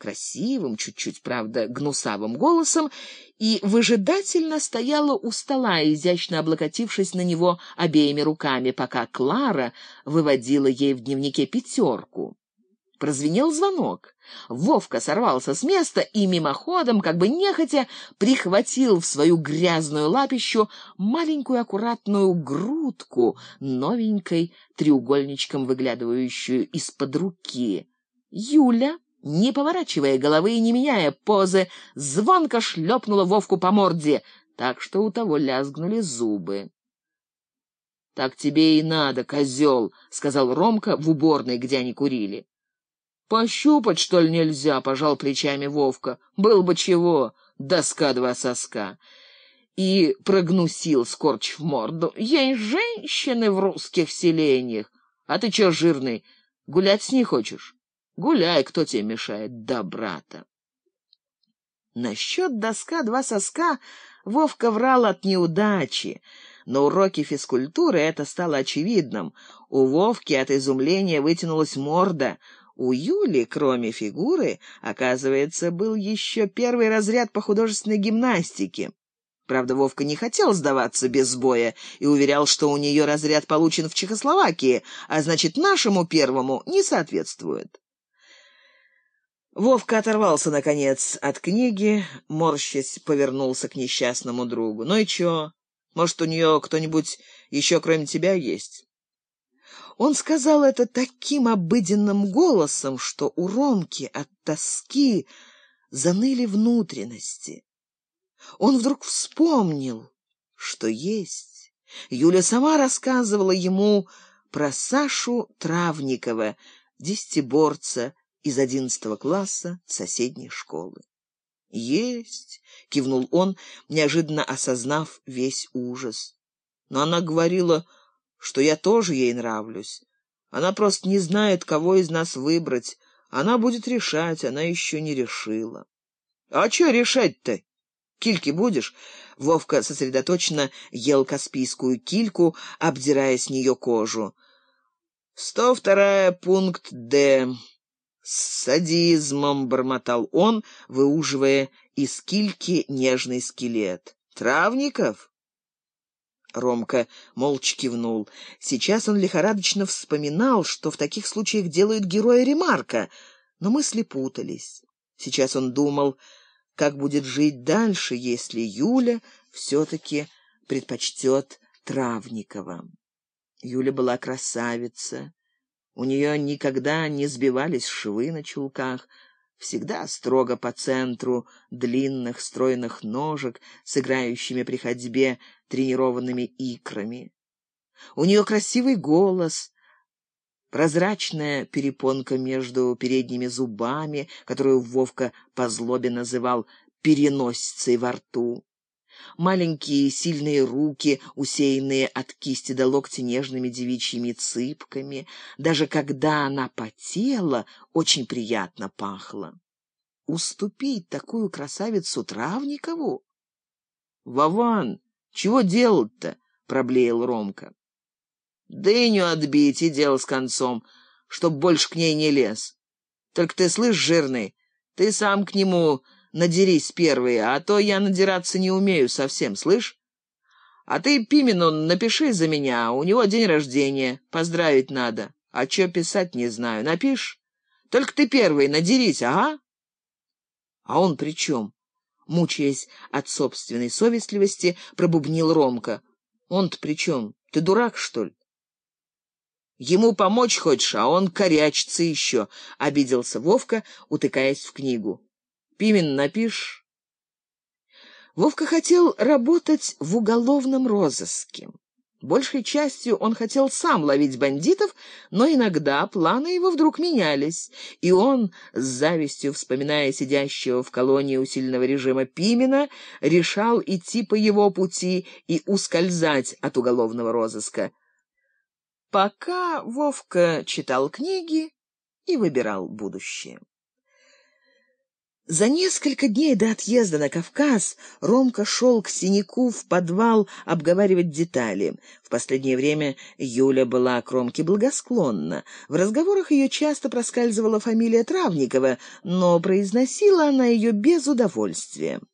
красивым, чуть-чуть, правда, гнусавым голосом и выжидательно стояла у стола, изящно облокотившись на него обеими руками, пока Клара выводила ей в дневнике пятерку. Прозвенел звонок. Вовка сорвался с места и мимоходом, как бы нехотя, прихватил в свою грязную лапищу маленькую аккуратную грудку, новенькой треугольничком выглядывающую из-под руки. Юля не поворачивая головы и не меняя позы, звонко шлепнула Вовку по морде, так что у того лязгнули зубы. — Так тебе и надо, козел, — сказал Ромка в уборной, где они курили. — Пощупать, что ли, нельзя, — пожал плечами Вовка. — Был бы чего, доска два соска. И прогнусил, скорчив морду. — Есть женщины в русских селениях. А ты чё, жирный, гулять с ней хочешь? Гуляй, кто тебе мешает, да брата. Насчет доска два соска Вовка врал от неудачи. На уроке физкультуры это стало очевидным. У Вовки от изумления вытянулась морда. У Юли, кроме фигуры, оказывается, был еще первый разряд по художественной гимнастике. Правда, Вовка не хотел сдаваться без боя и уверял, что у нее разряд получен в Чехословакии, а значит, нашему первому не соответствует. Вовка оторвался, наконец, от книги, морщась, повернулся к несчастному другу. «Ну и чё? Может, у нее кто-нибудь еще кроме тебя есть?» Он сказал это таким обыденным голосом, что у Ромки от тоски заныли внутренности. Он вдруг вспомнил, что есть. Юля сама рассказывала ему про Сашу Травникова, десятиборца, из одиннадцатого класса соседней школы. «Есть!» — кивнул он, неожиданно осознав весь ужас. «Но она говорила, что я тоже ей нравлюсь. Она просто не знает, кого из нас выбрать. Она будет решать, она еще не решила». «А что решать-то? Кильки будешь?» Вовка сосредоточенно ел каспийскую кильку, обдирая с нее кожу. «Сто вторая пункт Д. С садизмом бормотал он, выуживая из кильки нежный скелет. Травников? Ромка молча кивнул. Сейчас он лихорадочно вспоминал, что в таких случаях делают героя ремарка, но мысли путались. Сейчас он думал, как будет жить дальше, если Юля все-таки предпочтет Травникова. Юля была красавица, у нее никогда не сбивались швы на чулках, всегда строго по центру длинных стройных ножек с играющими при ходьбе тренированными икрами. У нее красивый голос, прозрачная перепонка между передними зубами, которую Вовка по злобе называл переносицей во рту маленькие сильные руки, усеянные от кисти до локтя нежными девичьими цыпками. Даже когда она потела, очень приятно пахло. Уступить такую красавицу Травникову? — Вован, чего делать-то? — проблеял Ромка. — Дыню отбить и дело с концом, чтоб больше к ней не лез. Только ты слышь, жирный, ты сам к нему надерись первые, а то я надираться не умею совсем, слышь? А ты Пимену напиши за меня, у него день рождения, поздравить надо. А чё писать не знаю, напишь? Только ты первый, надерись, ага. А он при чем? Мучаясь от собственной совестливости, пробубнил Ромка. Он-то при чем? Ты дурак, что ли? Ему помочь хочешь, а он корячится еще, — обиделся Вовка, утыкаясь в книгу. Пимен напишешь?» Вовка хотел работать в уголовном розыске. Большей частью он хотел сам ловить бандитов, но иногда планы его вдруг менялись, и он, с завистью вспоминая сидящего в колонии усиленного режима Пимена, решал идти по его пути и ускользать от уголовного розыска. Пока Вовка читал книги и выбирал будущее. За несколько дней до отъезда на Кавказ Ромка шел к Синяку в подвал обговаривать детали. В последнее время Юля была к Ромке благосклонна. В разговорах ее часто проскальзывала фамилия Травникова, но произносила она ее без удовольствия.